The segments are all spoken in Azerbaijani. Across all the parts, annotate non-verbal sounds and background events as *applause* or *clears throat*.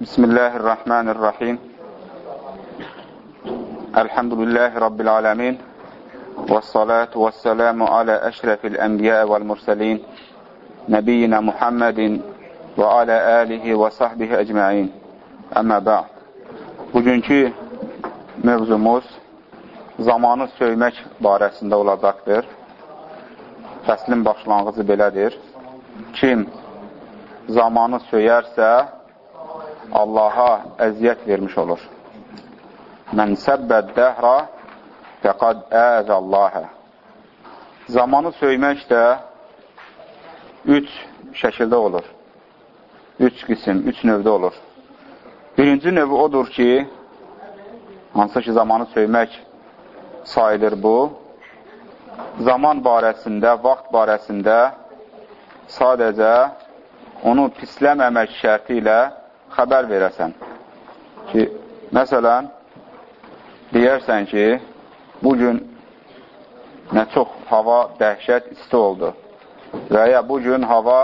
Bismillahirrahmanirrahim. Elhamdülillahi Rabbil alemin. Və salatu və selamu alə əşrəfil ənbiyə vəl mürsəlin. Nəbiyyina Muhammedin və alə əlihi və sahbihi əcməin. Əmmə ba'd. Bugünkü mövzumuz zamanı söymək barəsində olacaqdır. Fəslin başlanğıcı belədir. Kim zamanı söyərsə, Allaha əziyyət vermiş olur. Mən səbbəd dəhrə fəqad əzəllahə. Zamanı söymək də üç şəkildə olur. Üç qisim, üç növdə olur. Birinci növü odur ki, hansı ki, zamanı söymək sayılır bu, zaman barəsində, vaxt barəsində sadəcə onu pisləməmək şərti ilə xəbər verəsən. Ki, məsələn, deyərsən ki, bugün nə çox hava dəhşət isti oldu və ya bugün hava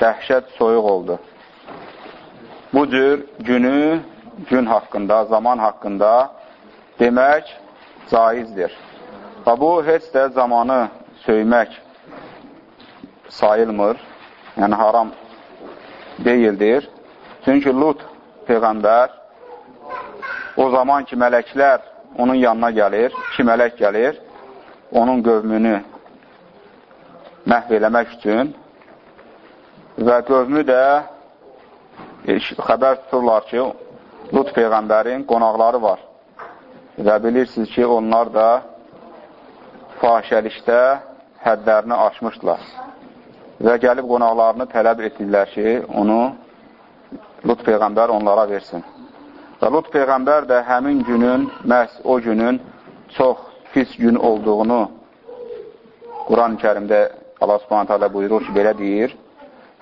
dəhşət soyuq oldu bu cür günü, gün haqqında, zaman haqqında demək caizdir. Və bu, heç də zamanı söymək sayılmır, yəni haram deyildir. Çünki Lut Peyğəmbər o zaman ki, mələklər onun yanına gəlir, iki mələk gəlir, onun qövmünü məhv eləmək üçün və qövmü də xəbər tuturlar ki, Lut Peyğəmbərin qonaqları var. Və bilirsiniz ki, onlar da fahişəlikdə həddlərini aşmışdılar. Və gəlib qonaqlarını tələb etdilər ki, onu Lut Peyğəmbər onlara versin. Və Lut Peyğəmbər də həmin günün, məhz o günün çox pis gün olduğunu Quran-ı kərimdə Allah subhanət hələ buyurur ki, belə deyir,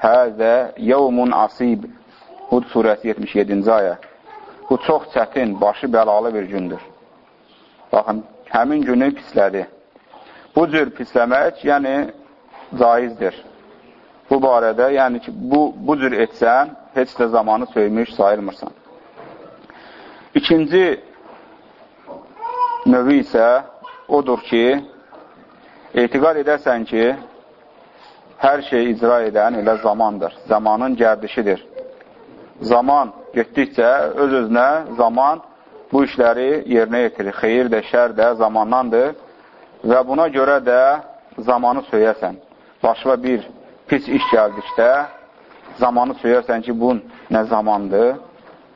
Həzə yevmun asib Hud surəsi 77-ci ayə. Bu çox çətin, başı bəlalı bir gündür. Baxın, həmin günü pislədi. Bu cür pisləmək, yəni caizdir. Bu barədə, yəni ki, bu, bu cür etsən, heç də zamanı söymüş sayılmırsan. İkinci növü isə odur ki, etiqad edəsən ki, hər şey icra edən elə zamandır, zamanın gərdişidir zaman getdikcə öz-özünə zaman bu işləri yerinə yetirir. Xeyir də, şər də zamandandır və buna görə də zamanı söyəsən. Başqa bir pis iş gəldikdə zamanı söyərsən ki, bu nə zamandır,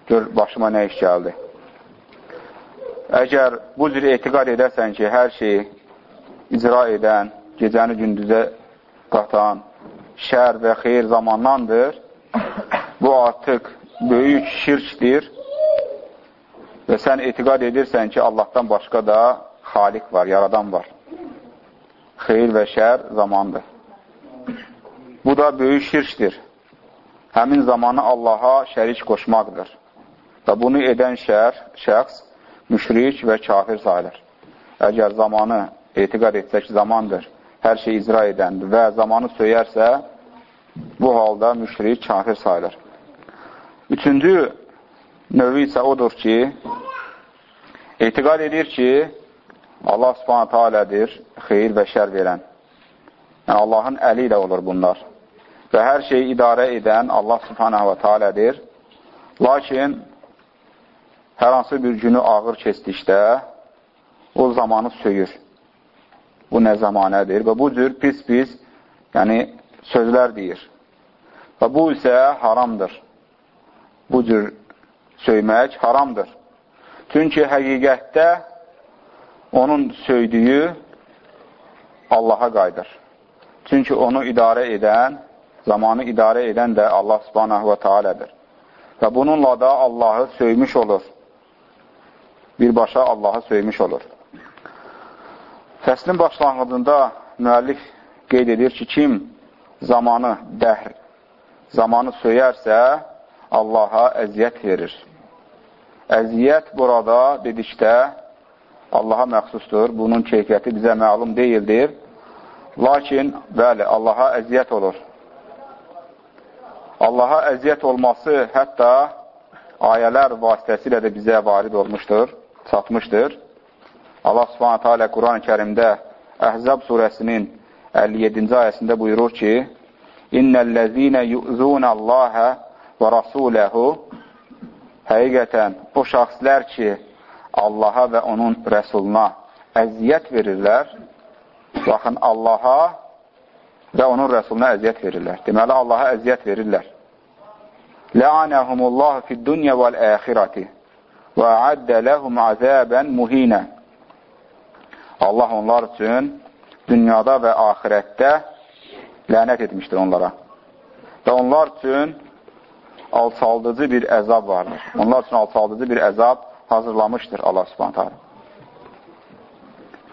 gör başıma nə iş gəldi. Əgər bu cür etiqad edəsən ki, hər şeyi icra edən, gecəni gündüzə qatan, şər və xeyir zamandandır, bu artıq böyük şirkdir və sən etiqad edirsən ki, Allahdan başqa da xaliq var, yaradan var. Xeyir və şər zamandır. Bu da böyük şirkdir. Həmin zamanı Allaha şərik qoşmaqdır. Və bunu edən şər, şəxs müşrik və kafir sayılır. Əgər zamanı etiqad etsək zamandır, hər şey icra edəndir və zamanı söyərsə, bu halda müşrik, kafir sayılır. Üçüncü növü isə odur ki, etiqad edir ki, Allah subhanətə alədir xeyir və şər verən. Yəni, Allahın əli ilə olur bunlar. Və hər şeyi idarə edən Allah subhanətə və tealədir. Lakin, hər hansı bir günü ağır kesdikdə, o zamanı söyür. Bu nə zamanədir və bu cür pis-pis yəni, sözlər deyir. Və bu isə haramdır bu cür söymək haramdır. Çünki həqiqətdə onun söydüyü Allaha qaydır. Çünki onu idarə edən, zamanı idarə edən də Allah subhanahu və tealədir. Və bununla da Allahı söymüş olur. Birbaşa Allahı söymüş olur. Fəslin başlanğıcında müəllif qeyd edir ki, kim zamanı dəhr, zamanı söyərsə, Allaha əziyyət verir. Əziyyət burada dedikdə Allaha məxsusdur. Bunun keyfiyyəti bizə məlum deyildir. Lakin, bəli, Allaha əziyyət olur. Allaha əziyyət olması hətta ayələr vasitəsilə də bizə varid olmuşdur, çatmışdır. Allah subhanətə alə Quran-ı kərimdə Əhzab surəsinin 57-ci ayəsində buyurur ki, İnnəl-ləzinə yu'zunəlləhə və rasuləhu Həqiqətən, o şəxslər ki, Allaha və onun rəsuluna əziyyət verirlər, baxın, Allaha və onun rəsuluna əziyyət verirlər. Deməli, Allaha əziyyət verirlər. Lə'anəhumullahu fid-dunya vəl-əxirəti və əddə ləhum azəbən muhinə. Allah onlar üçün dünyada və axirətdə lənət etmişdir onlara. Və onlar üçün alçaldıcı bir əzab vardır. Onlar üçün alçaldıcı bir əzab hazırlamışdır Allah subhanətə.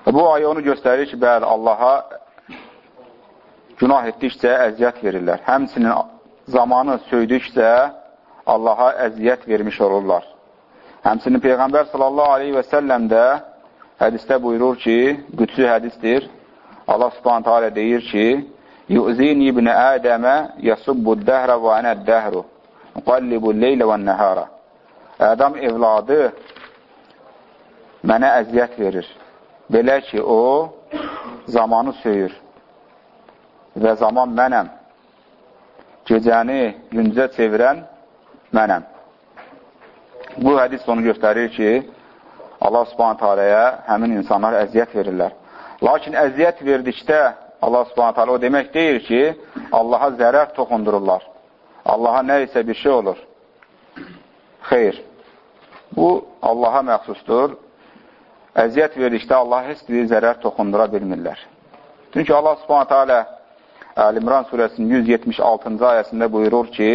Bu ayə onu göstərir ki, bəli, Allaha günah etdikcə əziyyət verirlər. Həmsinin zamanı söydükcə Allaha əziyyət vermiş olurlar. Həmsinin Peyğəmbər sallallahu aleyhi və səlləm də hədistə buyurur ki, qüdsü hədisdir. Allah subhanətə alə deyir ki, Yu'zini ibn Ədəmə yasubbu dəhrə və ənəd dəhru, qallibu leylə və nəhara. Ədəm evladı mənə əziyyət verir. Belə ki, o zamanı söyür və zaman mənəm. Gecəni güncə çevirən mənəm. Bu hədis onu göstərir ki, Allah subhanət aləyə həmin insanlar əziyyət verirlər. Lakin əziyyət verdikdə Allah subhanət hələ o demək deyir ki, Allaha zərər toxundururlar. Allaha nə isə bir şey olur. Xeyr. Bu, Allaha məxsusdur. Əziyyət verdikdə Allah heç bir zərər toxundura bilmirlər. Çünki Allah subhanət hələ Əl-İmran surəsinin 176-cı ayəsində buyurur ki,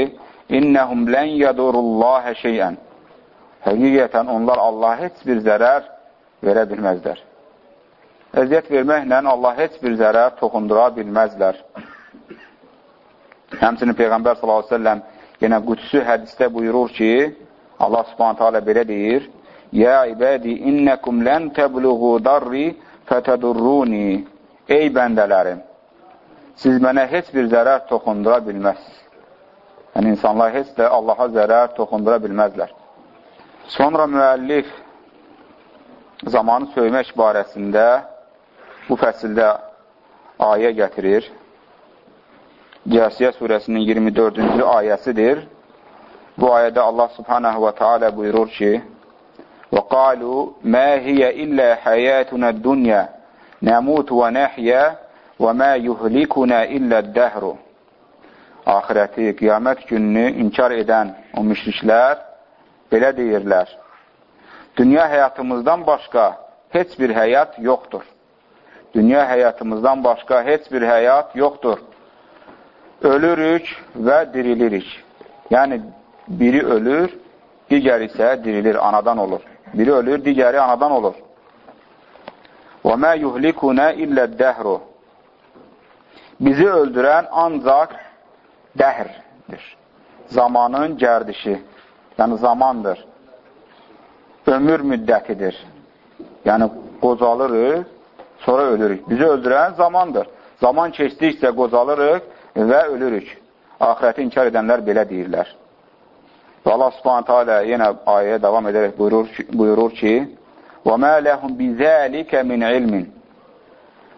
İnnəhum lən yədurullahə şeyən. Həqiqətən onlar Allah heç bir zərər verə bilməzlər. Əziyyət verməklə Allah heç bir zərər toxundura bilməzlər. Həmçinin Peyğəmbər s.ə.v yenə qüdsü hədisdə buyurur ki, Allah subhanətə alə belə deyir, Yə ibədi innəkum lən təbluğu darri fətədurruni Ey bəndələrim, siz mənə heç bir zərər toxundura bilməzsiniz. Yəni, insanlar heç də Allaha zərər toxundura bilməzlər. Sonra müəllif zamanı söymək barəsində bu fəsildə ayə gətirir. Cəsiyə surəsinin 24-cü ayəsidir. Bu ayədə Allah subhanahu və teala buyurur ki, وَقَالُوا مَا هِيَ إِلَّا حَيَاتُنَا الدُّنْيَا نَمُوتُ وَنَحْيَا وَمَا يُهْلِكُنَا إِلَّا الدَّهْرُ Ahirəti, qiyamət gününü inkar edən o müşriklər belə deyirlər. Dünya həyatımızdan başqa heç bir həyat yoxdur dünya həyatımızdan başqa heç bir həyat yoxdur. Ölürük və dirilirik. Yəni, biri ölür, digəri isə dirilir, anadan olur. Biri ölür, digəri anadan olur. وَمَا يُهْلِكُنَا إِلَّا الدَّهْرُ Bizi öldürən ancaq dəhrdir. Zamanın gərdişi, yəni zamandır. Ömür müddətidir. Yəni, qocalırıq, sonra ölürük. Bizi öldürən zamandır. Zaman keçdikcə qocalırıq və ölürük. Ahirəti inkar edənlər belə deyirlər. Və Allah subhanətə alə yenə ayəyə davam edərək buyurur, buyurur ki, وَمَا لَهُمْ بِذَٰلِكَ مِنْ عِلْمٍ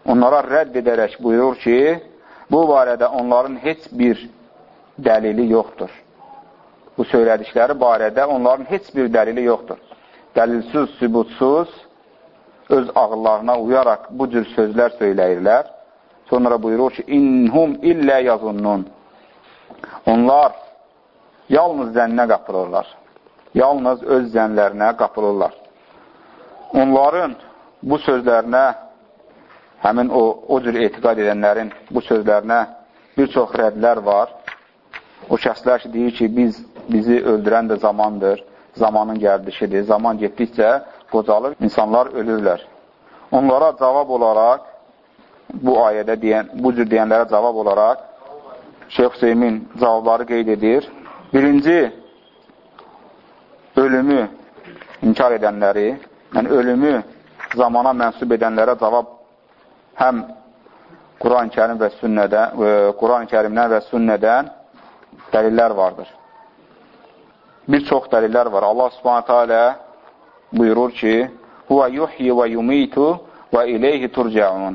Onlara rədd edərək buyurur ki, bu barədə onların heç bir dəlili yoxdur. Bu söylədikləri barədə onların heç bir dəlili yoxdur. Dəlilsiz, sübutsuz, öz ağıllarına uyaraq bu cür sözlər söyləyirlər. Sonra buyurur ki, İnhum illə yazunnun. Onlar yalnız zənnə qapılırlar. Yalnız öz zənlərinə qapılırlar. Onların bu sözlərinə, həmin o, o cür etiqad edənlərin bu sözlərinə bir çox rədlər var. O şəxslər ki, deyir ki, biz, bizi öldürən də zamandır, zamanın gəldişidir. Zaman getdikcə qocalır, insanlar ölürlər. Onlara cavab olaraq, bu ayədə deyən, bu cür deyənlərə cavab olaraq Şeyx Hüseymin cavabları qeyd edir. Birinci, ölümü inkar edənləri, yəni ölümü zamana mənsub edənlərə cavab həm Quran-ı Kərim və sünnədən, Quran-ı Kərimdən və sünnədən dəlillər vardır. bir çox dəlillər var. Allah subhanətə alə buyurur ki, Huvə yuhyi və yumitu və ileyhi turcəun.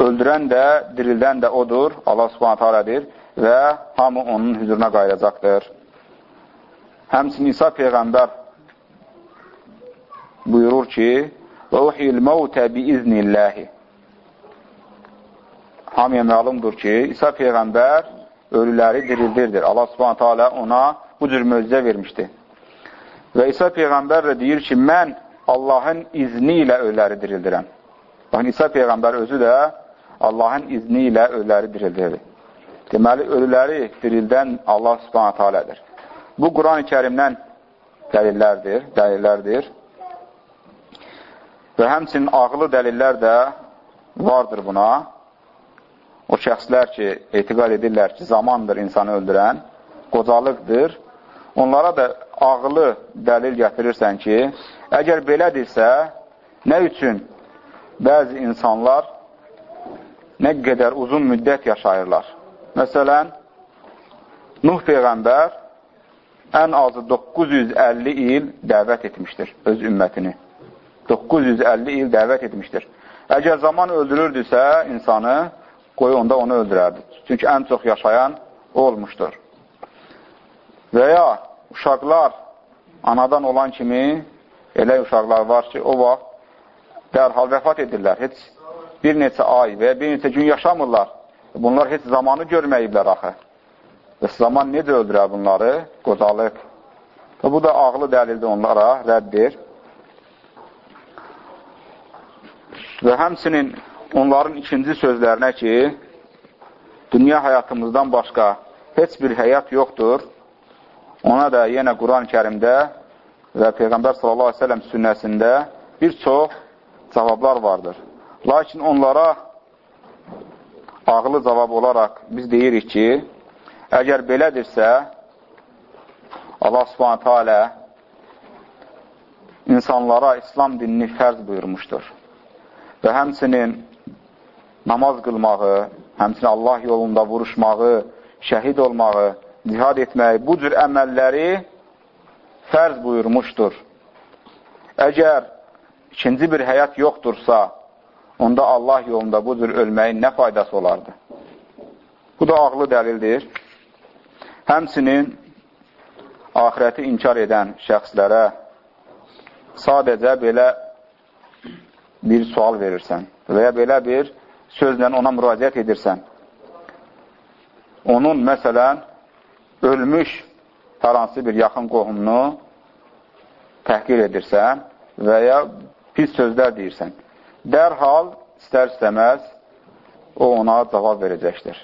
Öldürən də, dirildən də odur, Allah subhanətə alədir və hamı onun hüzuruna qayılacaqdır. Həmsin İsa Peyğəmbər buyurur ki, və uhyil məvtə bi iznilləhi. Hamıya məlumdur ki, İsa Peyğəmbər ölüləri dirildirdir. Allah subhanətə alə ona bu cür möcüzə vermişdi. Və İsa Peyğəmbər də deyir ki, mən Allahın izni ilə ölüləri dirildirəm. Baxın, İsa Peyğəmbər özü də Allahın izni ilə ölüləri dirildir. Deməli, ölüləri dirildən Allah subhanətə alədir. Bu, Quran-ı kərimdən dəlillərdir, dəlillərdir. Və həmçinin ağlı dəlillər də vardır buna. O şəxslər ki, etiqad edirlər ki, zamandır insanı öldürən, qocalıqdır. Onlara da ağlı dəlil gətirirsən ki, əgər belədirsə, nə üçün bəzi insanlar nə qədər uzun müddət yaşayırlar? Məsələn, Nuh Peyğəmbər ən azı 950 il dəvət etmişdir öz ümmətini. 950 il dəvət etmişdir. Əgər zaman öldürürdüsə insanı, qoy onda onu öldürərdi. Çünki ən çox yaşayan olmuşdur. Və ya uşaqlar anadan olan kimi elə uşaqlar var ki, o vaxt dərhal vəfat edirlər. Heç bir neçə ay və bir neçə gün yaşamırlar. Bunlar heç zamanı görməyiblər axı. Və zaman necə öldürər bunları? Qocalıq. Bu da ağlı dəlildir onlara, rəddir. Və həmsinin onların ikinci sözlərinə ki, dünya həyatımızdan başqa heç bir həyat yoxdur. Ona da yenə Quran-ı kərimdə və Peyğəmbər sellem sünnəsində bir çox cavablar vardır. Lakin onlara ağlı cavab olaraq biz deyirik ki, əgər belədirsə, Allah subhanətə alə insanlara İslam dinini fərz buyurmuşdur. Və həmsinin namaz qılmağı, həmsinin Allah yolunda vuruşmağı, şəhid olmağı, cihad etməyi, bu cür əməlləri fərz buyurmuşdur. Əgər ikinci bir həyat yoxdursa, onda Allah yolunda bu cür ölməyin nə faydası olardı? Bu da ağlı dəlildir. Həmsinin ahirəti inkar edən şəxslərə sadəcə belə bir sual verirsən və ya belə bir sözlə ona müraciət edirsən. Onun, məsələn, ölmüş hər hansı bir yaxın qohumunu təhqir edirsən və ya pis sözlər deyirsən, dərhal istər-istəməz o ona cavab verəcəkdir.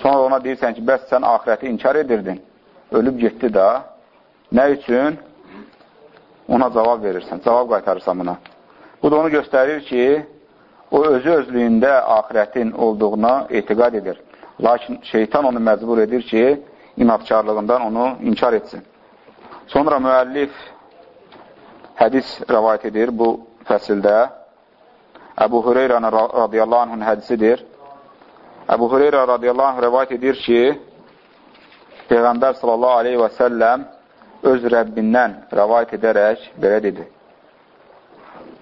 Sonra ona deyirsən ki, bəs sən ahirəti inkar edirdin, ölüb getdi da, nə üçün ona cavab verirsən, cavab qaytarırsan buna. Bu da onu göstərir ki, o özü özlüyündə ahirətin olduğuna etiqad edir. Lakin şeytan onu məcbur edir ki, inatkarlığından onu inkar etsin. Sonra müəllif hədis rəvayət edir bu fəsildə. Əbu Hüreyrənin radiyallahu anhın hədisidir. Əbu Hüreyrə radiyallahu anh rəvayət edir ki, Peyğəmbər sallallahu aleyhi və səlləm öz Rəbbindən rəvayət edərək belə dedi.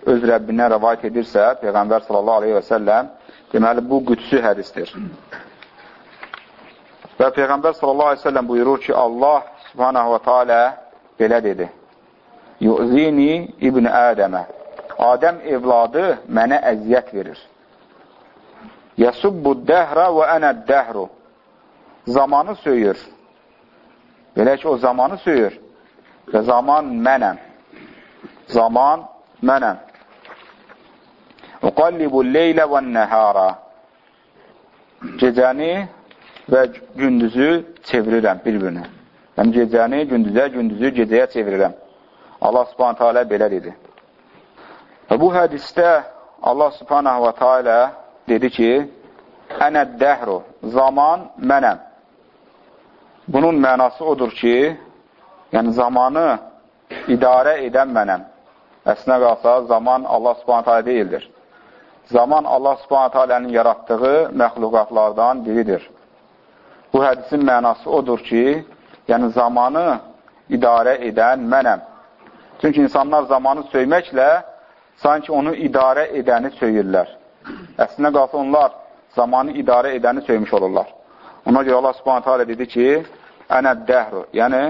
Öz Rəbbindən rəvayət edirsə, Peyğəmbər sallallahu aleyhi və səlləm deməli, bu qüdsü hədisdir. Və Peyğəmbər sallallahu aleyhi ve sellem buyurur ki, Allah subhanahu wa ta'ala belə dedi. Yu'zini ibn Ədəmə. Adəm evladı mənə əziyyət verir. Yəsubbu dəhrə və ənə dəhru. Zamanı söyür. Belə ki, o zamanı söyür. Və zaman mənəm. Zaman mənəm. Uqallibu leylə və nəhara. Gecəni və gündüzü çevirirəm bir-birinə. Yəni, gecəni gündüzə, gündüzü gecəyə çevirirəm. Allah subhanətə alə belə dedi. Və bu hədistə Allah subhanətə və teala dedi ki, Ənə dəhru, zaman mənəm. Bunun mənası odur ki, yəni zamanı idarə edən mənəm. Əslində qalsa, zaman Allah subhanətə alə deyildir. Zaman Allah subhanətə alənin yaratdığı məxluqatlardan biridir. Bu hədisin mənası odur ki, Yəni, zamanı idarə edən mənəm. Çünki insanlar zamanı söyməklə sanki onu idarə edəni söyürlər. Əslində qalsa onlar zamanı idarə edəni söymüş olurlar. Ona görə Allah subhanətə alə dedi ki, ənə dəhru, yəni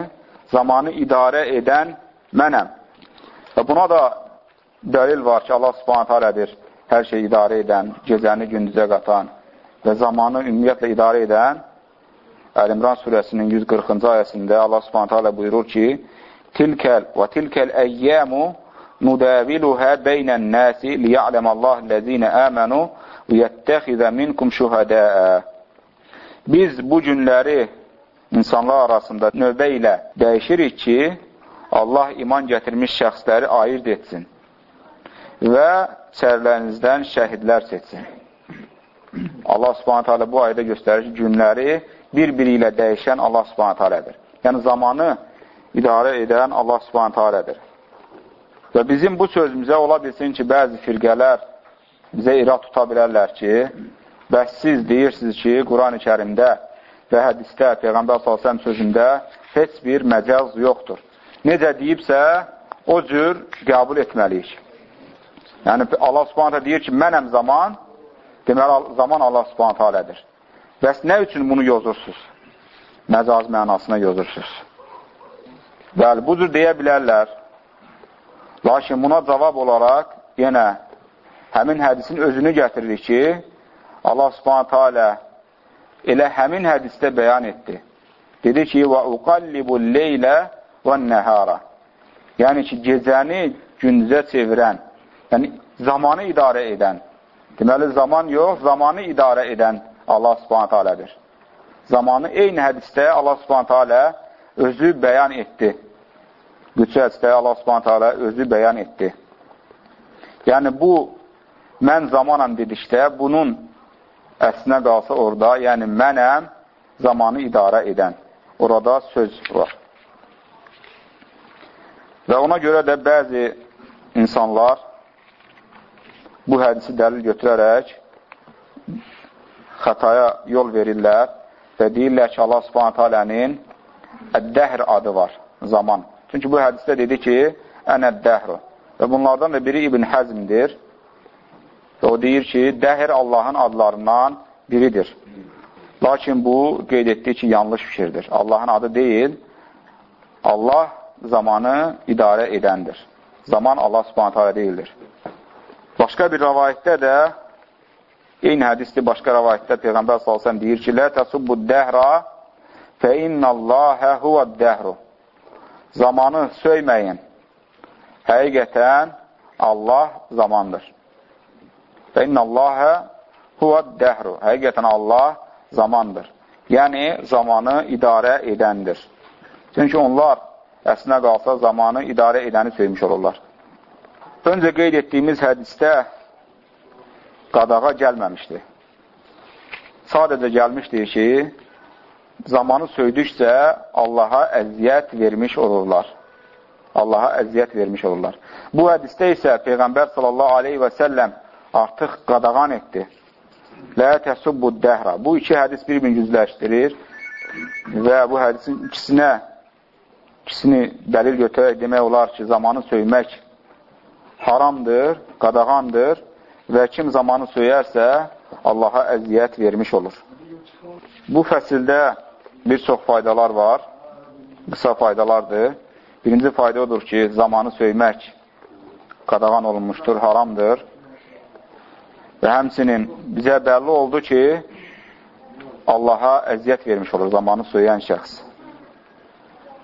zamanı idarə edən mənəm. Və buna da dəlil var ki, Allah subhanətə alədir hər şey idarə edən, gecəni gündüzə qatan və zamanı ümumiyyətlə idarə edən Əl-İmran surəsinin 140-cı ayəsində Allah subhanətə alə buyurur ki, Tilkəl və tilkəl əyyəmu nudaviluhə beynən nəsi liya'ləməllahu ləzinə əmənu və yəttəxizə minkum şühədəə. Biz bu günləri insanlar arasında növbə ilə dəyişirik ki, Allah iman gətirmiş şəxsləri ayırt etsin və sərlərinizdən şəhidlər seçsin. Allah subhanət hələ bu ayda göstərir ki, günləri bir-biri ilə dəyişən Allah subhanət hələdir. Yəni, zamanı idarə edən Allah subhanət alədir. Və bizim bu sözümüzə ola bilsin ki, bəzi firqələr bizə irad tuta bilərlər ki, bəs siz deyirsiniz ki, Quran-ı kərimdə və hədistə, Peyğəmbər s.ə.v sözündə heç bir məcaz yoxdur. Necə deyibsə, o cür qəbul etməliyik. Yəni, Allah subhanətə deyir ki, mənəm zaman, deməli, zaman Allah subhanətə alədir. Bəs nə üçün bunu yozursunuz? Məcaz mənasına yozursunuz. Bəli, bu cür deyə bilərlər. Lakin buna cavab olaraq yenə həmin hədisin özünü gətiririk ki, Allah subhanətə alə elə həmin hədisdə bəyan etdi. Dedi ki, leylə və nəhara. Yəni ki, gecəni gündüzə çevirən, yəni zamanı idarə edən. Deməli, zaman yox, zamanı idarə edən Allah subhanətə alədir. Zamanı eyni hədisdə Allah subhanətə alə özü bəyan etdi. Hədisdə Allah subhanətə alə özü bəyan etdi. Yəni, bu mən zamanam dedikdə, bunun əslinə qalsa orada, yəni mənəm zamanı idarə edən. Orada söz var. Və ona görə də bəzi insanlar bu hədisi dəlil götürərək xətaya yol verirlər və deyirlər ki, Allah subhanət alənin əddəhr adı var, zaman. Çünki bu hədisdə dedi ki, ənəddəhru. Və bunlardan da biri İbn Həzmdir. Və o deyir ki, dəhr Allahın adlarından biridir. Lakin bu qeyd etdiyi ki, yanlış fikirdir. Allahın adı deyil, Allah zamanı idarə edəndir. Zaman Allah subhanət alə deyildir. Başqa bir rəvayətdə də Eyni hədisdir, başqa rəvayətdə Peyğəmbər s.ə.v deyir ki, Lə təsubbu dəhrə fə innəlləhə huvə dəhru. Zamanı söyməyin. Həqiqətən Allah zamandır. Fə innəlləhə huvə dəhru. Həqiqətən Allah zamandır. Yəni, zamanı idarə edəndir. Çünki onlar əslinə qalsa zamanı idarə edəni söymiş olurlar. Öncə qeyd etdiyimiz hədisdə qadağa gəlməmişdi. Sadəcə gəlmişdir ki, zamanı söydükcə Allaha əziyyət vermiş olurlar. Allaha əziyyət vermiş olurlar. Bu hədisdə isə Peyğəmbər sallallahu aleyhi və səlləm artıq qadağan etdi. Lə təsubbu dəhrə. Bu iki hədis bir-birini yüzləşdirir və bu hədisin ikisinə ikisini dəlil götürərək demək olar ki, zamanı söymək haramdır, qadağandır və kim zamanı söyərsə, Allaha əziyyət vermiş olur. Bu fəsildə bir çox faydalar var, qısa faydalardır. Birinci fayda odur ki, zamanı söymək qadağan olunmuşdur, haramdır. Və həmsinin bizə bəlli oldu ki, Allaha əziyyət vermiş olur zamanı söyləyən şəxs.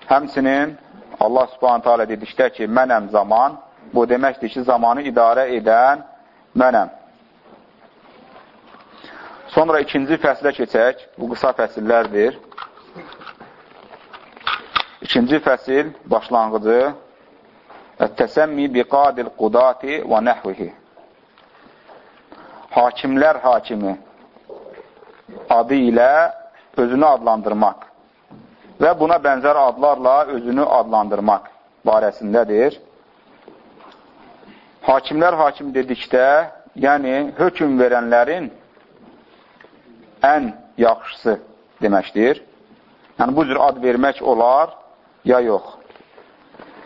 Həmsinin Allah subhanətə alə dedikdə ki, mənəm zaman, bu deməkdir ki, zamanı idarə edən mənəm. Sonra ikinci fəsilə keçək. Bu qısa fəsillərdir. İkinci fəsil başlanğıcı Ət-təsəmmi biqadil qudati və nəhvihi Hakimlər hakimi adı ilə özünü adlandırmaq və buna bənzər adlarla özünü adlandırmaq barəsindədir. Hakimlər hakim dedikdə, yəni hökum verənlərin ən yaxşısı deməkdir. Yəni, bu cür ad vermək olar, ya yox.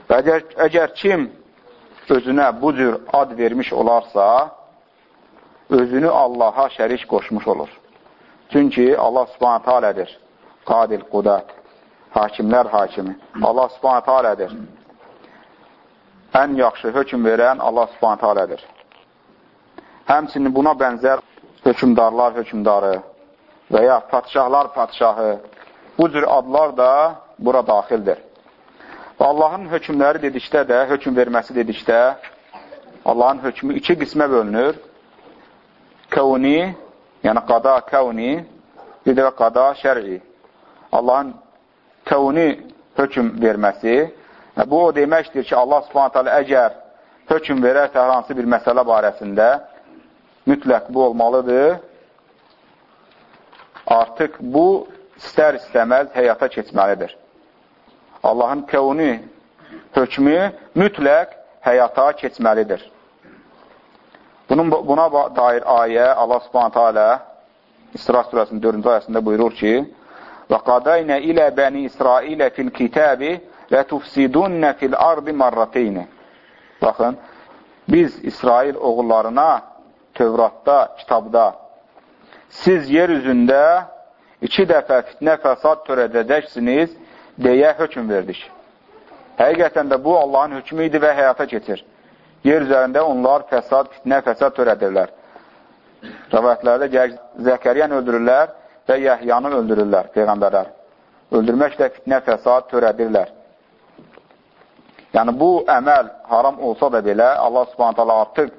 Və əgər, əgər kim özünə bu cür ad vermiş olarsa, özünü Allaha şərik qoşmuş olur. Çünki Allah subhanətə alədir. Qadil, qudət, hakimlər hakimi. Allah subhanətə alədir. Ən yaxşı hökum verən Allah subhanətə alədir. Həmçinin buna bənzər hökumdarlar hökumdarı və ya patişahlar patişahı, bu cür adlar da bura daxildir. Və Allahın hökmləri dedikdə də, hökm verməsi dedikdə, Allahın hökmü iki qismə bölünür. Kəvni, yəni qada kəvni, bir də qada şər'i. Allahın kəvni hökm verməsi, bu o deməkdir ki, Allah subhanət hələ əgər hökm verərsə hər hansı bir məsələ barəsində, mütləq bu olmalıdır. Artıq bu istər-istəməz həyata keçməlidir. Allahın kəvni hökmü mütləq həyata keçməlidir. Bunun, buna dair ayə Allah subhanətə alə İsra surəsinin 4-cü ayəsində buyurur ki, Və qadaynə ilə bəni İsrailə fil kitəbi və tufsidunnə fil ardi marrateyni. Baxın, biz İsrail oğullarına Tövratda, kitabda siz yer üzündə iki dəfə fitnə fəsad törədəcəksiniz deyə hökum verdik. Həqiqətən də bu Allahın hökmü idi və həyata keçir. Yer üzərində onlar fəsad, fitnə, fəsad törədirlər. Rəvayətlərdə gəlir, Zəkəriyyən öldürürlər və Yəhyanı öldürürlər, Peyğəmbərlər. Öldürməklə fitnə, fəsad törədirlər. Yəni, bu əməl haram olsa da belə, Allah subhanət hala artıq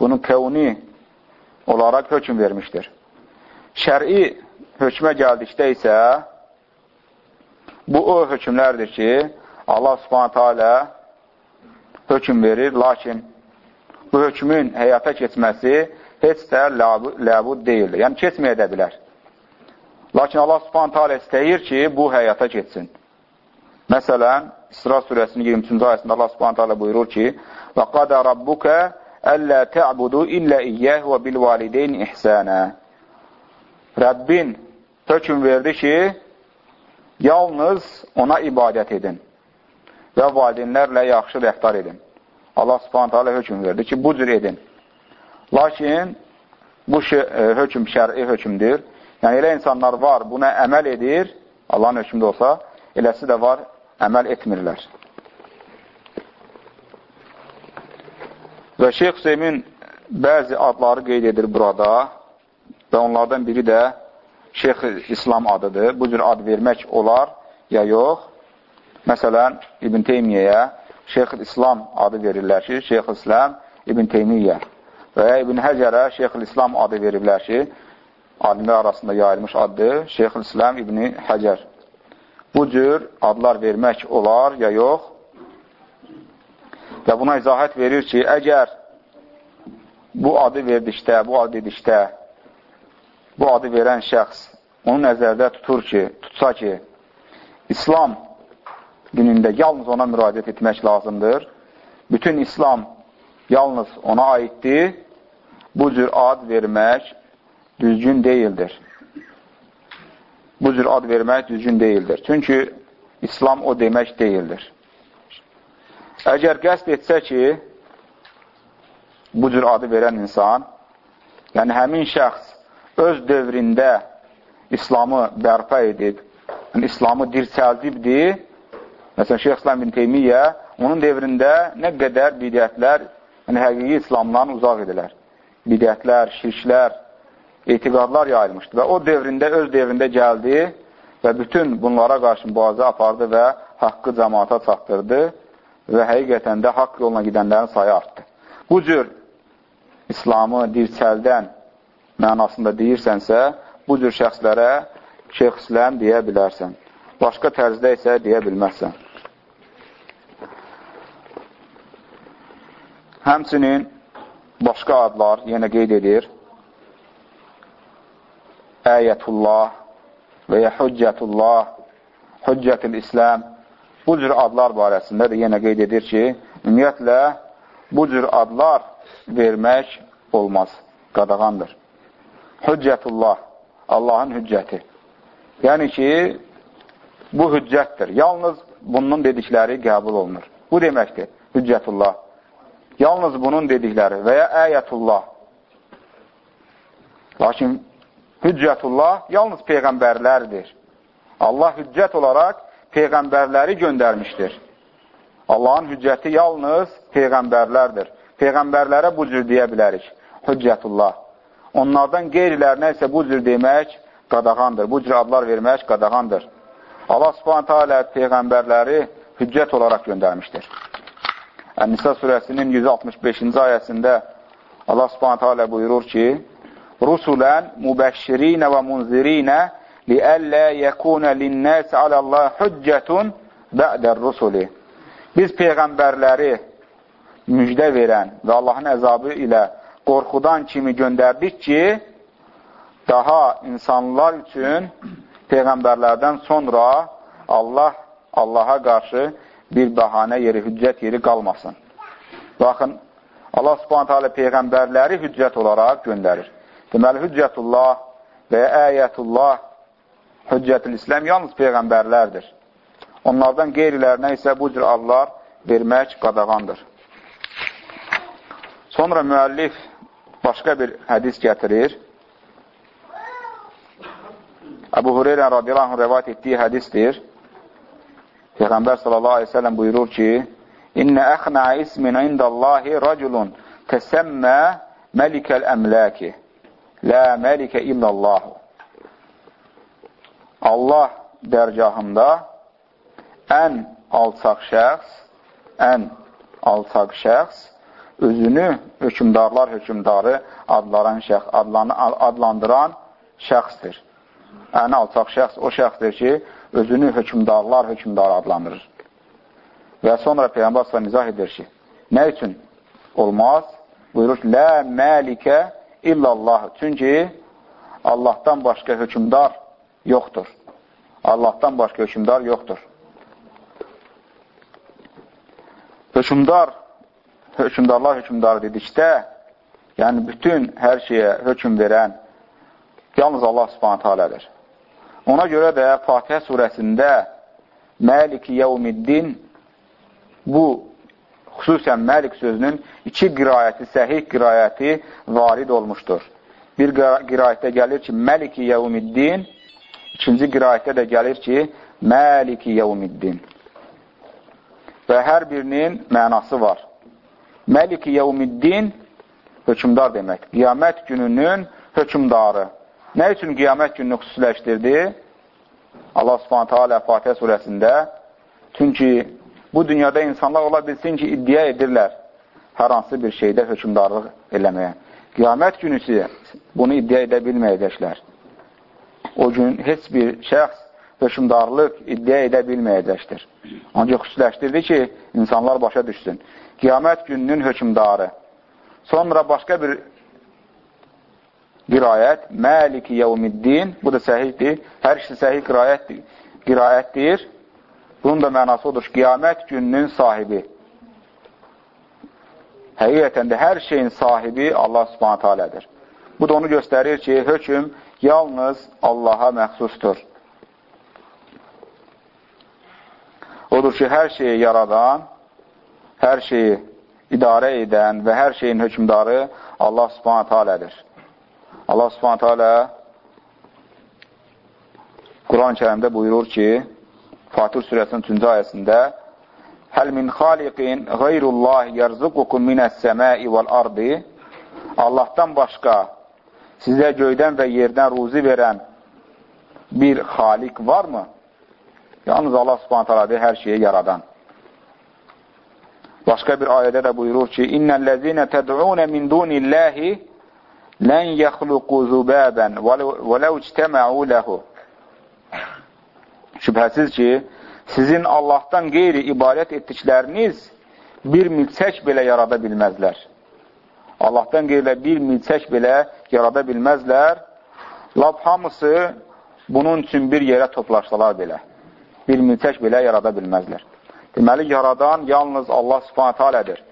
bunu kəvni olaraq hökum vermişdir. Şəri hökmə gəldikdə isə bu o hökmlərdir ki, Allah subhanətə alə hökum verir, lakin bu hökmün həyata keçməsi heç də ləbud deyildir. Yəni, keçməyə də bilər. Lakin Allah subhanətə alə istəyir ki, bu həyata keçsin. Məsələn, İsra surəsinin 23-cü ayəsində Allah subhanətə alə buyurur ki, Və qadə rabbukə Əllə tə'budu illə iyyəh və bil valideyn ihsənə. Rəbbin hökum verdi ki, yalnız ona ibadət edin və valideynlərlə yaxşı rəftar edin. Allah subhanət hələ hökum verdi ki, bu cür edin. Lakin bu e, hökum şəri hökumdur. Yəni, elə insanlar var, buna əməl edir, Allahın hökmündə olsa, eləsi də var, əməl etmirlər. Və Şeyx Hüseymin bəzi adları qeyd edir burada və onlardan biri də Şeyx İslam adıdır. Bu cür ad vermək olar ya yox. Məsələn, İbn Teymiyyəyə Şeyx İslam adı verirlər ki, Şeyx İslam İbn Teymiyyə və ya İbn Həcərə Şeyx İslam adı veriblər ki, alimlər arasında yayılmış addır Şeyx İslam İbn Həcər. Bu cür adlar vermək olar ya yox. Və buna izahət verir ki, əgər bu adı verdikdə, bu adı dedikdə, bu adı verən şəxs onu nəzərdə tutur ki, tutsa ki, İslam dinində yalnız ona müraciət etmək lazımdır. Bütün İslam yalnız ona aiddir. Bu cür ad vermək düzgün deyildir. Bu cür ad vermək düzgün deyildir. Çünki İslam o demək deyildir. Əgər qəsd etsə ki, bu cür adı verən insan, yəni həmin şəxs öz dövründə İslamı bərpa edib, yəni İslamı dirçəldibdir, məsələn, Şeyh İslam bin Teymiyyə onun dövründə nə qədər bidətlər, yəni həqiqi İslamdan uzaq edilər. Bidətlər, şirklər, etiqadlar yayılmışdı və o dövründə, öz dövründə gəldi və bütün bunlara qarşı mübarizə apardı və haqqı cəmaata çatdırdı və həqiqətən də haqq yoluna gedənlərin sayı artdı. Bu cür İslamı dirçəldən mənasında deyirsənsə, bu cür şəxslərə Şeyx İslam deyə bilərsən. Başqa tərzdə isə deyə bilməzsən. Həmçinin başqa adlar yenə qeyd edir. Əyətullah və ya Hüccətullah, Hüccətül İslam Bu cür adlar barəsində də yenə qeyd edir ki, ümumiyyətlə, bu cür adlar vermək olmaz, qadağandır. Hüccətullah, Allahın hüccəti. Yəni ki, bu hüccətdir. Yalnız bunun dedikləri qəbul olunur. Bu deməkdir, hüccətullah. Yalnız bunun dedikləri və ya əyətullah. Lakin hüccətullah yalnız peyğəmbərlərdir. Allah hüccət olaraq peyğəmbərləri göndərmişdir. Allahın hüccəti yalnız peyğəmbərlərdir. Peyğəmbərlərə bu cür deyə bilərik. Hüccətullah. Onlardan qeyrilərinə isə bu cür demək qadağandır. Bu cür adlar vermək qadağandır. Allah subhanətə alə peyğəmbərləri hüccət olaraq göndərmişdir. Ən-Nisa surəsinin 165-ci ayəsində Allah subhanətə alə buyurur ki, Rusulən mübəşşirinə və munzirinə liəllə yəkunə linnəs aləllah hüccətun bə'dər rusuli. Biz peyğəmbərləri müjdə verən və Allahın əzabı ilə qorxudan kimi göndərdik ki, daha insanlar üçün peyğəmbərlərdən sonra Allah Allaha qarşı bir bəhanə yeri, hüccət yeri qalmasın. Baxın, Allah subhanətə alə peyğəmbərləri hüccət olaraq göndərir. Deməli, hüccətullah və əyətullah, hüccətül İslam yalnız peyğəmbərlərdir. Onlardan qeyrilərinə isə bu cür adlar vermək qadağandır. Sonra müəllif başqa bir hədis gətirir. Əbu Hüreyrə radiyallahu rəvat etdiyi hədisdir. Peyğəmbər sallallahu aleyhi ve sellem buyurur ki, İnnə əxnə ismin indallahi raculun təsəmmə məlikəl əmləki, lə məlikə illallahu. Allah dərgahında ən alçaq şəxs, ən alçaq şəxs özünü hökümdarlar hökümdarı adlaran şəxs, adlanı, adlandıran şəxsdir. Ən alçaq şəxs o şəxsdir ki, özünü hökümdarlar hökümdarı adlandırır. Və sonra Peyğəmbər s.ə.v izah edir ki, nə üçün olmaz? Buyurur ki, Lə məlikə illallah. Çünki Allahdan başqa hökümdar yoxdur. Allahdan başqa hökümdar yoxdur. Hökümdar, hökümdarlar hökümdarı dedikdə, yəni bütün hər şeyə hökm verən yalnız Allah subhanətə alədir. Ona görə də Fatihə surəsində Məlik-i Yevmiddin bu xüsusən Məlik sözünün iki qirayəti, səhih qirayəti varid olmuşdur. Bir qirayətdə gəlir ki, Məlik-i Yevmiddin, ikinci qirayətdə də gəlir ki, Məlik-i Yevmiddin. Və hər birinin mənası var. Məlik-i Yevmiddin hökümdar demək. Qiyamət gününün hökümdarı. Nə üçün qiyamət gününü xüsusiləşdirdi? Allah subhanətə alə Fatihə surəsində çünki bu dünyada insanlar ola bilsin ki, iddia edirlər hər hansı bir şeydə hökümdarlıq eləməyə. Qiyamət günü isə bunu iddia edə bilməyəcəklər. O gün heç bir şəxs hökümdarlıq iddia edə bilməyəcəkdir. Ancaq xüsusiləşdirdi ki, insanlar başa düşsün. Qiyamət gününün hökümdarı. Sonra başqa bir qirayət, Məliki yevmiddin, bu da səhihdir. Hər ikisi səhih qirayətdir. qirayətdir. Bunun da mənası odur ki, qiyamət gününün sahibi. Həqiqətən də hər şeyin sahibi Allah subhanətə alədir. Bu da onu göstərir ki, hökm yalnız Allaha məxsusdur. Odur ki, hər şeyi yaradan, hər şeyi idarə edən və hər şeyin hökmdarı Allah subhanətə alədir. Allah subhanətə alə Quran-ı kərimdə buyurur ki, Fatır surəsinin 3-cü ayəsində Həl min xaliqin qeyrullah yərzuqukum minəs-səmai vəl-ardi Allahdan başqa sizə göydən və yerdən ruzi verən bir xaliq varmı? Yalnız Allah subhanət alədir hər şeyi yaradan. Başqa bir ayədə də buyurur ki, İnnəl-ləzinə təd'unə min dunilləhi lən yəxluqu zubabən və ləv ictəməu ləhu. Şübhəsiz ki, sizin Allahdan qeyri ibarət etdikləriniz bir milçək belə yarada bilməzlər. Allahdan qeyrilə bir milçək belə yarada bilməzlər. Lab hamısı bunun üçün bir yerə toplaşsalar belə. Bir milçək belə yarada bilməzlər. Deməli, yaradan yalnız Allah subhanətə alədir.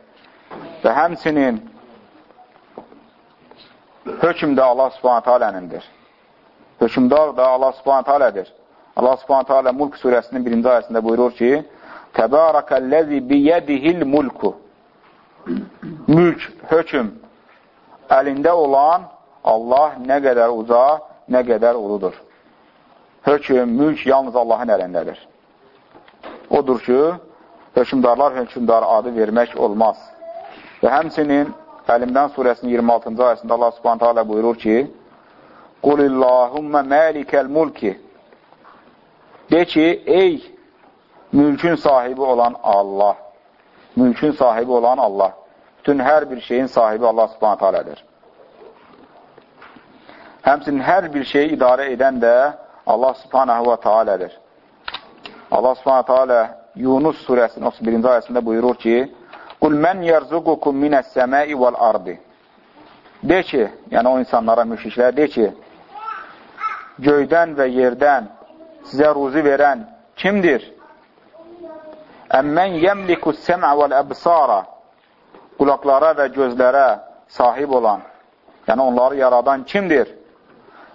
Və həmsinin hökm də Allah subhanətə alənindir. Hökmdar da Allah subhanətə alədir. Allah subhanətə alə Mulk surəsinin birinci ayəsində buyurur ki, Təbarəkəlləzi biyədihil mulku Mülk, hökm əlində olan Allah nə qədər uca, nə qədər uludur. Hökm, mülk yalnız Allahın əlindədir. Odur ki, hökmdarlar hökmdar adı vermək olmaz. Və həmsinin Əlimdən surəsinin 26-cı ayəsində Allah subhanətə alə buyurur ki, Qulillahumma məlikəl mulki De ki, ey mülkün sahibi olan Allah, mülkün sahibi olan Allah, bütün hər bir şeyin sahibi Allah subhanətə alədir. Həmsinin hər bir şeyi idarə edən də Allah subhanəhə və tealədir. Allah subhanətə alə Yunus surəsinin 31-ci ayəsində buyurur ki, Qul mən yərzuqukum minəs-səmai vəl-ardi. De ki, yəni o insanlara, müşriklərə de ki, göydən və yerdən sizə ruzi verən kimdir? Əmmən yəmlikus səmə vəl-əbsara qulaqlara və gözlərə sahib olan, yəni onları yaradan kimdir?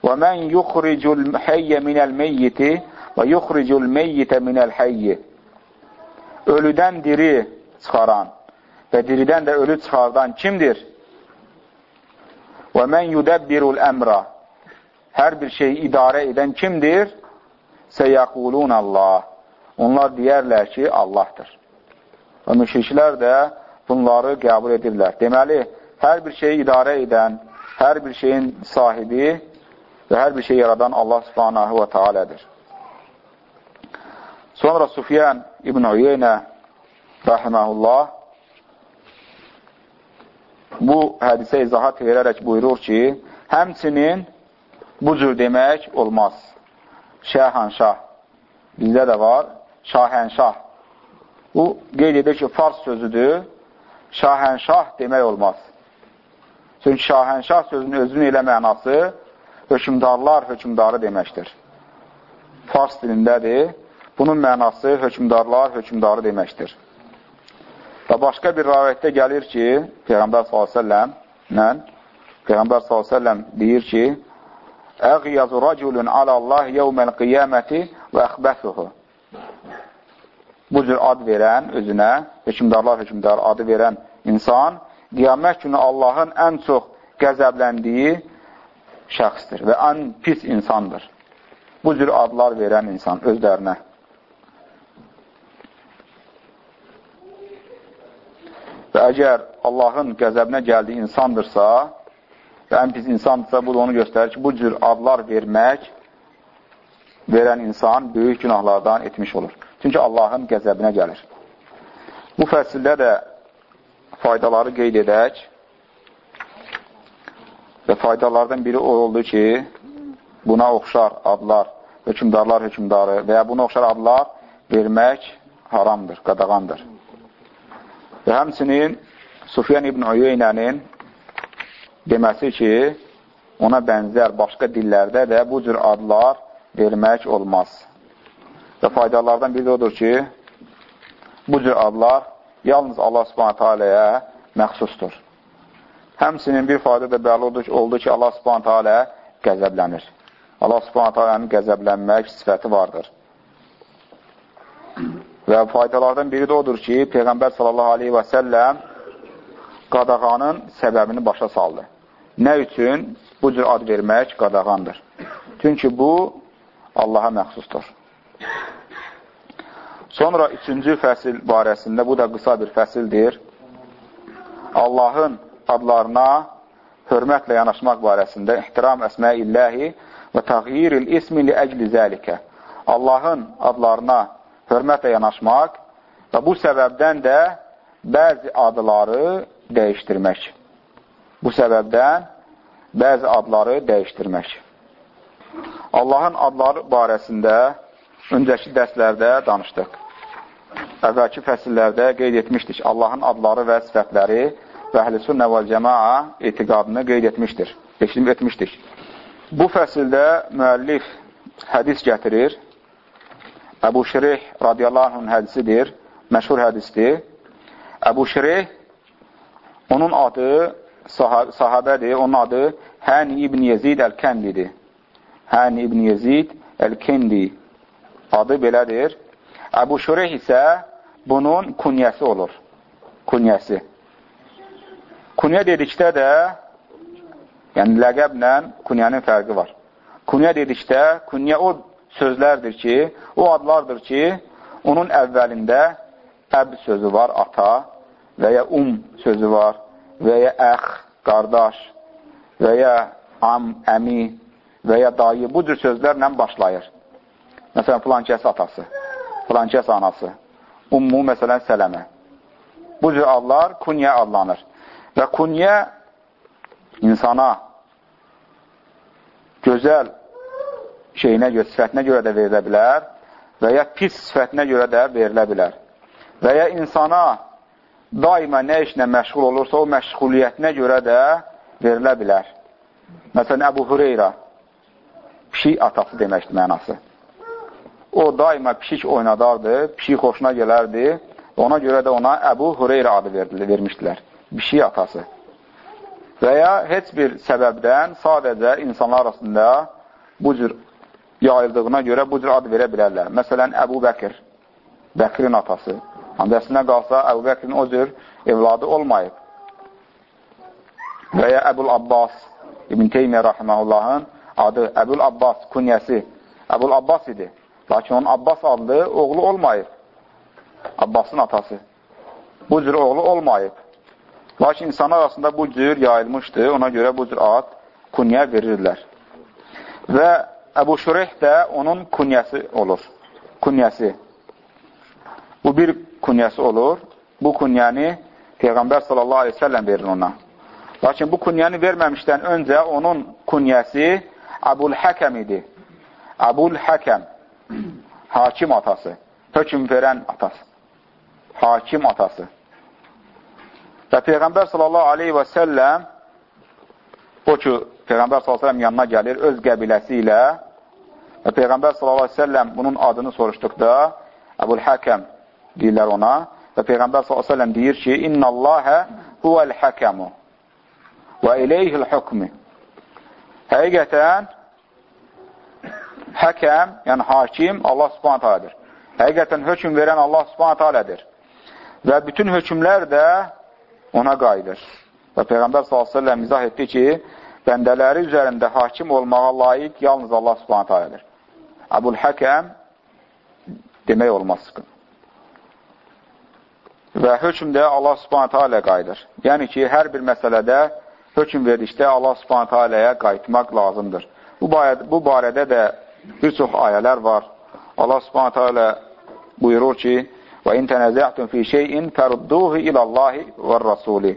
Və mən yuxricul həyyə minəl meyyiti və yuxricul meyyitə minəl həyyi Ölüdən diri çıxaran və diridən də ölü çıxardan kimdir? Və mən yudabbirul əmra Hər bir şeyi idarə edən kimdir? Səyəqulun Allah Onlar deyərlər ki, Allahdır. Və müşriklər də bunları qəbul edirlər. Deməli, hər bir şeyi idarə edən, hər bir şeyin sahibi və hər bir şey yaradan Allah subhanahu və tealədir. Sonra Sufyan İbn Uyeynə rahiməhullah bu hədisə izahat verərək buyurur ki, həmçinin bu cür demək olmaz. Şəhənşah. Bizdə də var. Şahənşah. Bu, qeyd edir ki, fars sözüdür. Şahənşah demək olmaz. Çünki şahənşah sözünün özünün elə mənası hökümdarlar hökümdarı deməkdir. Fars dilindədir. Bunun mənası hökümdarlar hökümdarı deməkdir. Və başqa bir rəvayətdə gəlir ki, Peyğəmbər s.ə.və Peyğəmbər s.ə.v deyir ki, Əğyazu rəculun alallah yevməl qiyaməti və əxbəsuhu Bu cür ad verən özünə, hökümdarlar hökümdar adı verən insan, qiyamət günü Allahın ən çox qəzəbləndiyi şəxsdir və ən pis insandır. Bu cür adlar verən insan özlərinə. Və əgər Allahın qəzəbinə gəldiyi insandırsa və ən pis insandırsa, bu da onu göstərir ki, bu cür adlar vermək verən insan böyük günahlardan etmiş olur. Çünki Allahın qəzəbinə gəlir. Bu fəsildə də faydaları qeyd edək və faydalardan biri o oldu ki, buna oxşar adlar, hökümdarlar hökümdarı və ya buna oxşar adlar vermək haramdır, qadağandır. Və həmçinin Sufyan ibn Uyeynənin deməsi ki, ona bənzər başqa dillərdə də bu cür adlar vermək olmaz. Və faydalardan biri odur ki, bu cür adlar yalnız Allah subhanətə aləyə məxsusdur. Həmsinin bir fayda da bəli oldu, ki, Allah subhanətə alə qəzəblənir. Allah subhanətə alənin qəzəblənmək sifəti vardır. Və faydalardan biri də odur ki, Peyğəmbər sallallahu aleyhi və səlləm qadağanın səbəbini başa saldı. Nə üçün? Bu cür ad vermək qadağandır. Çünki bu, Allaha məxsusdur. Sonra üçüncü fəsil barəsində, bu da qısa bir fəsildir. Allahın adlarına hörmətlə yanaşmaq barəsində ihtiram əsmə illəhi və təğyiril ismi li əcli zəlikə. Allahın adlarına hörmətlə yanaşmaq və bu səbəbdən də bəzi adları dəyişdirmək. Bu səbəbdən bəzi adları dəyişdirmək. Allahın adları barəsində öncəki dərslərdə danışdıq. Əvvəlki fəsillərdə qeyd etmişdik. Allahın adları və sifətləri və əhl-i sünnə və cəmaa etiqadını qeyd etmişdir. Eşlim etmişdik. Bu fəsildə müəllif hədis gətirir Əbu Şirih radiyallahu anh hədisidir, məşhur hədisdir. Əbu Şirih, onun adı sahabədir, onun adı Hani ibn Yezid Əl-Kəndidir. Hani ibn Yezid Əl-Kendi adı belədir. Əbu Şureyh isə bunun kunyəsi olur. Kunyəsi. Kunyə dedikdə də, yəni ləqəblə kunyənin fərqi var. Kunyə dedikdə, kunyə o sözlərdir ki, o adlardır ki, onun əvvəlində əb sözü var, ata və ya um sözü var və ya əx, qardaş və ya am, əmi və ya dayı bu cür sözlərlə başlayır. Məsələn, filankəs atası, filankəs anası, ummu, məsələn, sələmə. Bu cür adlar kunyə adlanır. Və kunyə insana gözəl şeyinə görə, sifətinə görə də verilə bilər və ya pis sifətinə görə də verilə bilər. Və ya insana daima nə işlə məşğul olursa, o məşğuliyyətinə görə də verilə bilər. Məsələn, Əbu Hüreyra, pişik atası deməkdir mənası. O daima pişik oynadardı, pişik xoşuna gələrdi. Ona görə də ona Əbu Hüreyra adı vermişdilər. Pişik atası. Və ya heç bir səbəbdən sadəcə insanlar arasında bu cür yayıldığına görə bu cür ad verə bilərlər. Məsələn, Əbu Bəkir, Bəkirin atası. Ancaq əslində qalsa, Əbu Bəkirin o cür evladı olmayıb. Və ya Əbul Abbas, İbn Teymiyyə rahiməhullahın adı Əbul Abbas, kunyəsi Əbul Abbas idi. Lakin onun Abbas adlı oğlu olmayıb. Abbasın atası. Bu cür oğlu olmayıb. Lakin insanlar arasında bu cür yayılmışdı. Ona görə bu cür ad, kunyə verirlər. Və Əbu Şureyh də onun kunyəsi olur. Kunyəsi. Bu bir kunyəsi olur. Bu kunyəni Peyğəmbər sallallahu aleyhi ve sellem verir ona. Lakin bu kunyəni verməmişdən öncə onun kunyəsi Əbul Həkəm idi. Əbul Həkəm. *clears throat* Hakim atası. Hökm verən atası. Hakim atası. Və Peyğəmbər sallallahu aleyhi və səlləm o ki, Peyğəmbər sallallahu aleyhi və yanına gəlir öz qəbiləsi ilə və Peyğəmbər sallallahu aleyhi və səlləm bunun adını soruşduqda Əbul Həkəm deyirlər ona və Peyğəmbər səlləm deyir ki, İnnalləhə huvəl həkəmu və iləyhil hükmü Həqiqətən həkəm, yəni hakim Allah subhanət alədir. Həqiqətən hökum verən Allah subhanət alədir. Və bütün hökmlər də ona qayıdır. Və Peyğəmbər s.ə.v izah etdi ki, bəndələri üzərində hakim olmağa layiq yalnız Allah subhanət alədir. Əbul Həkəm demək olmaz. Və hökm də Allah subhanət alə qayıdır. Yəni ki, hər bir məsələdə hökm verdikdə Allah subhanət aləyə qayıtmaq lazımdır. Bu barədə, bu barədə də bir çox ayələr var. Allah subhanətə alə buyurur ki, in tənəzə'tum fi şeyin fərudduhu ilallahi və rasuli.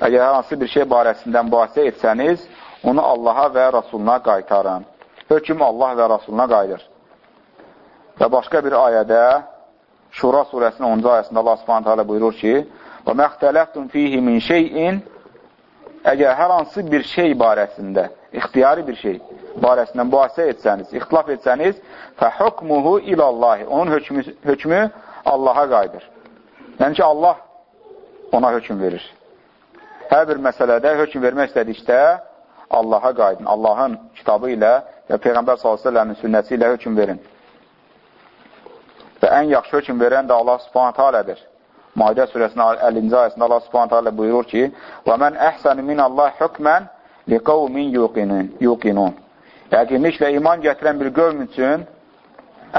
Əgər hansı bir şey barəsindən mübahisə etsəniz, onu Allaha və Rasuluna qaytarın. Hökm Allah və Rasuluna qayıdır. Və başqa bir ayədə, Şura surəsinin 10-cu ayəsində Allah subhanətə alə buyurur ki, və məxtələftum fihi min şeyin əgər hər hansı bir şey barəsində, ixtiyari bir şey barəsində mübahisə etsəniz, ixtilaf etsəniz, fəhukmuhu ilallahi, onun hökmü, hökmü Allaha qayıdır. Yəni ki, Allah ona hökm verir. Hər bir məsələdə hökm vermək istədikdə Allaha qayıdın. Allahın kitabı ilə və Peyğəmbər s.ə.v-in sünnəsi ilə hökm verin. Və ən yaxşı hökm verən də Allah subhanətə alədir. Maidə surəsinin 50-ci ayəsində Allah Subhanahu taala buyurur ki: "Və men əhsanu minallahi hukman liqaumin yuqinun." Həqiqiliklə iman gətirən bir qövm üçün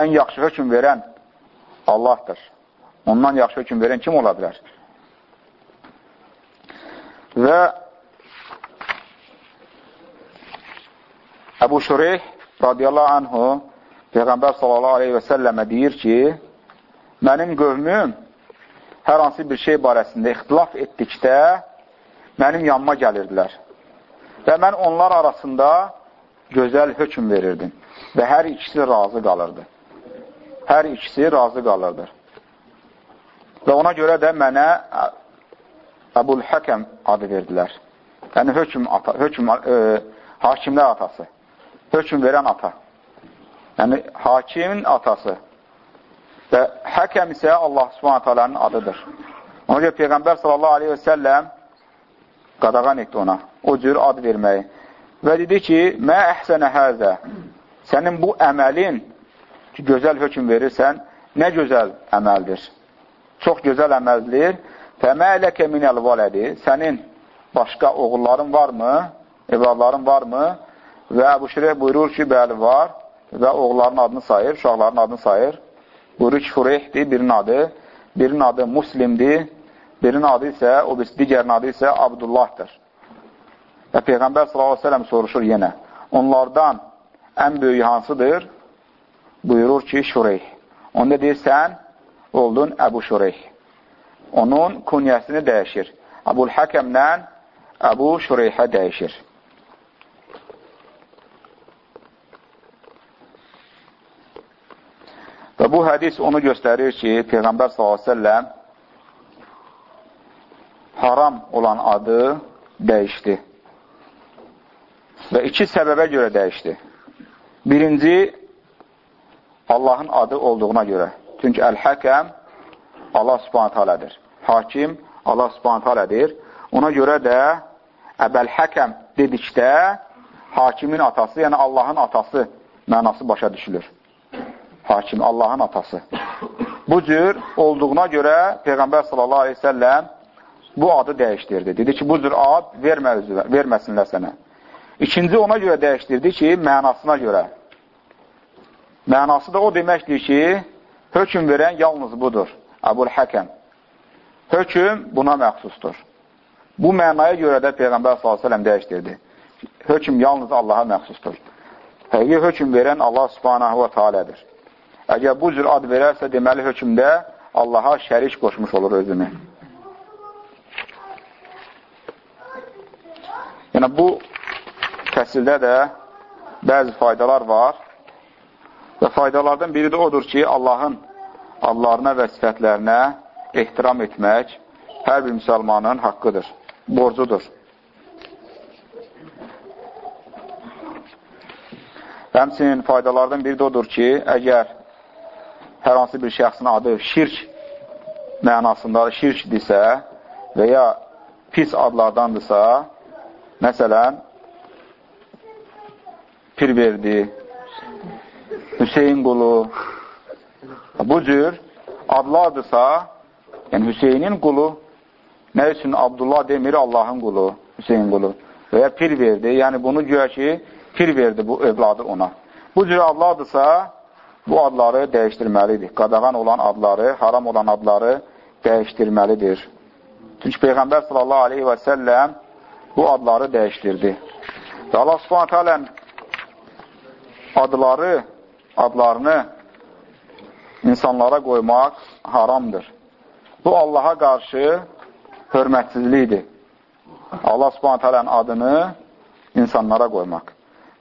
ən yaxşı hökm verən Allahdır. Ondan yaxşı hökm verən kim ola bilər? Və Əbu Şureyh radiyallahu anhu Peyğəmbər sallallahu aleyhi və səlləmə deyir ki, mənim qövmüm hər hansı bir şey barəsində ixtilaf etdikdə mənim yanıma gəlirdilər. Və mən onlar arasında gözəl hökm verirdim. Və hər ikisi razı qalırdı. Hər ikisi razı qalırdı. Və ona görə də mənə Əbul Həkəm adı verdilər. Yəni, hökm, ata, hökm e, hakimlər atası. Hökm verən ata. Yəni, hakimin atası. Və həkəm isə Allah subhanət alənin adıdır. Ona görə Peyğəmbər sallallahu aleyhi və səlləm qadağan etdi ona, o cür ad verməyi. Və dedi ki, mə əhsənə həzə, sənin bu əməlin ki, gözəl hökm verirsən, nə gözəl əməldir. Çox gözəl əməldir. Fəmələkə minəl vələdi. Sənin başqa oğulların varmı? Evladların varmı? Və Əbu Şireh buyurur ki, bəli var və oğulların adını sayır, uşaqların adını sayır. Buyurur ki, Fureyhdir birinin adı, birinin adı Muslimdir, birinin adı isə, o birisi digərin adı isə Abdullahdır. Və Peyğəmbər s.ə.v soruşur yenə, onlardan ən böyük hansıdır? Buyurur ki, Şureyh. Onda deyir, sən oldun Əbu Şureyh. Onun kunyəsini dəyişir. Əbul Həkəmlə Əbu Şureyhə dəyişir. Və bu hədis onu göstərir ki, Peyğəmbər s.ə.v haram olan adı dəyişdi. Və iki səbəbə görə dəyişdi. Birinci, Allahın adı olduğuna görə. Çünki Əl-Həkəm Allah subhanət alədir. Hakim Allah subhanət alədir. Ona görə də Əbəl-Həkəm dedikdə hakimin atası, yəni Allahın atası mənası başa düşülür hakimi, Allahın atası. Bu cür olduğuna görə Peyğəmbər sallallahu aleyhi ve səlləm bu adı dəyişdirdi. Dedi ki, bu cür ad vermə verməsinlər sənə. İkinci ona görə dəyişdirdi ki, mənasına görə. Mənası da o deməkdir ki, hökm verən yalnız budur. Əbul Həkəm. Hökm buna məxsusdur. Bu mənaya görə də Peyğəmbər s.ə.v dəyişdirdi. Hökm yalnız Allaha məxsusdur. Həqiqi hökm verən Allah subhanahu və tealədir. Əgər bu cür ad verərsə, deməli hökmdə Allaha şərik qoşmuş olur özünü. Yəni, bu fəsildə də bəzi faydalar var və faydalardan biri də odur ki, Allahın adlarına və sifətlərinə ehtiram etmək hər bir müsəlmanın haqqıdır, borcudur. Həmsinin faydalardan biri də odur ki, əgər hər hansı bir şəxsin adı şirk mənasında şirkdirsə və ya pis adlardandırsa, məsələn, Pirverdi, Hüseyin qulu, bu cür adlardırsa, yəni Hüseynin qulu, nə üçün Abdullah demir Allahın qulu, Hüseyin qulu və ya pir verdi, yəni bunu güya ki, pir verdi bu övladı ona. Bu cür adlardırsa, bu adları dəyişdirməlidir. Qadağan olan adları, haram olan adları dəyişdirməlidir. Çünki Peyğəmbər sallallahu aleyhi və səlləm bu adları dəyişdirdi. Və Allah subhanət hələn adları, adlarını insanlara qoymaq haramdır. Bu, Allaha qarşı hörmətsizlikdir. Allah subhanət hələn adını insanlara qoymaq.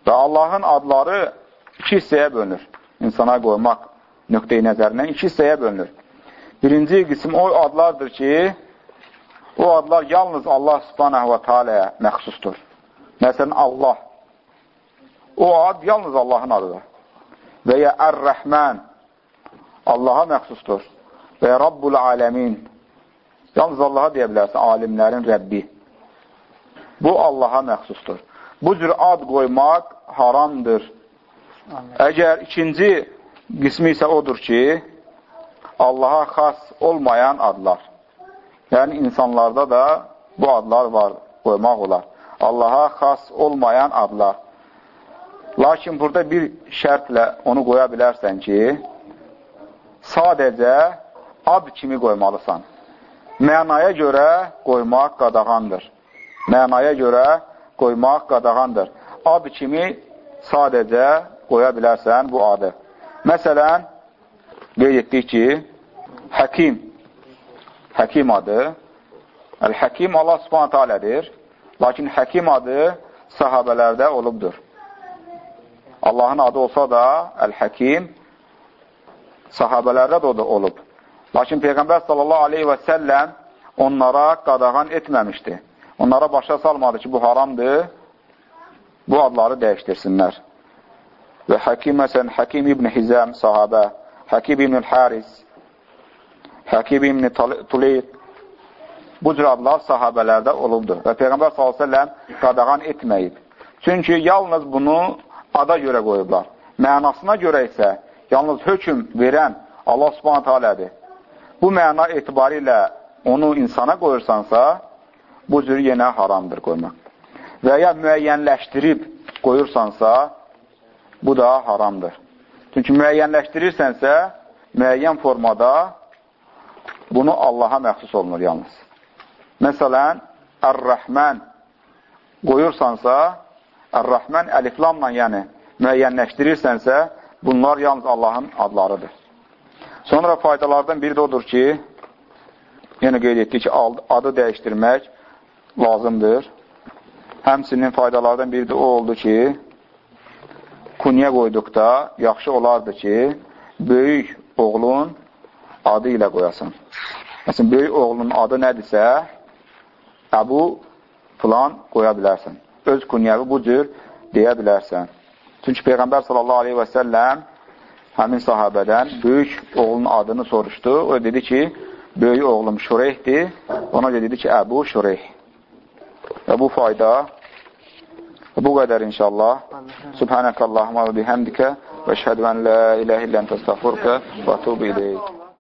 Və Allahın adları iki hissəyə bölünür insana qoymaq nöqteyi nəzərindən iki hissəyə bölünür. Birinci qism o adlardır ki, o adlar yalnız Allah subhanahu və teala'ya məxsusdur. Məsələn, Allah. O ad yalnız Allahın adıdır. Və ya Ər-Rəhmən Allaha məxsusdur. Və ya Rabbul Aləmin Yalnız Allaha deyə bilərsən, alimlərin Rəbbi. Bu, Allaha məxsusdur. Bu cür ad qoymaq haramdır. Əgər ikinci qismi isə odur ki, Allaha xas olmayan adlar. Yəni, insanlarda da bu adlar var, qoymaq olar. Allaha xas olmayan adlar. Lakin burada bir şərtlə onu qoya bilərsən ki, sadəcə ad kimi qoymalısan. Mənaya görə qoymaq qadağandır. Mənaya görə qoymaq qadağandır. Ad kimi sadəcə qoya bilərsən bu adı. Məsələn, qeyd etdik ki, həkim, həkim adı, Əl-Həkim Allah subhanətə alədir, lakin həkim adı sahabələrdə olubdur. Allahın adı olsa da Əl-Həkim sahabələrdə də olub. Lakin Peyğəmbər sallallahu aleyhi və səlləm onlara qadağan etməmişdi. Onlara başa salmadı ki, bu haramdır, bu adları dəyişdirsinlər. Və Həkim, məsələn, Həkim ibn Hizəm sahabə, Həkim ibn Haris, Həkim ibn Tuleyq, bu cür adlar sahabələrdə olubdur. Və Peyğəmbər s.ə.v qadağan etməyib. Çünki yalnız bunu ada görə qoyublar. Mənasına görə isə yalnız hökm verən Allah subhanət alədir. Bu məna etibarı ilə onu insana qoyursansa, bu cür yenə haramdır qoymaq. Və ya müəyyənləşdirib qoyursansa, bu da haramdır. Çünki müəyyənləşdirirsənsə, müəyyən formada bunu Allaha məxsus olunur yalnız. Məsələn, Ər-Rəhmən qoyursansa, Ər-Rəhmən əliflamla, yəni müəyyənləşdirirsənsə, bunlar yalnız Allahın adlarıdır. Sonra faydalardan biri də odur ki, yenə qeyd etdik ki, adı dəyişdirmək lazımdır. Həmsinin faydalardan biri də o oldu ki, kunyə qoyduqda yaxşı olardı ki, böyük oğlun adı ilə qoyasan. Məsələn, böyük oğlunun adı nədirsə, Əbu filan qoya bilərsən. Öz kunyəvi bu cür deyə bilərsən. Çünki Peyğəmbər sallallahu aleyhi və səlləm həmin sahabədən böyük oğlunun adını soruşdu. O dedi ki, böyük oğlum Şureyhdir. Ona görə dedi ki, Əbu Şureyh. Və bu fayda Bu qədər inşallah. Subhanakallahumma və bihamdika və əşhədu an la ilaha illa entə və töbə ileyk.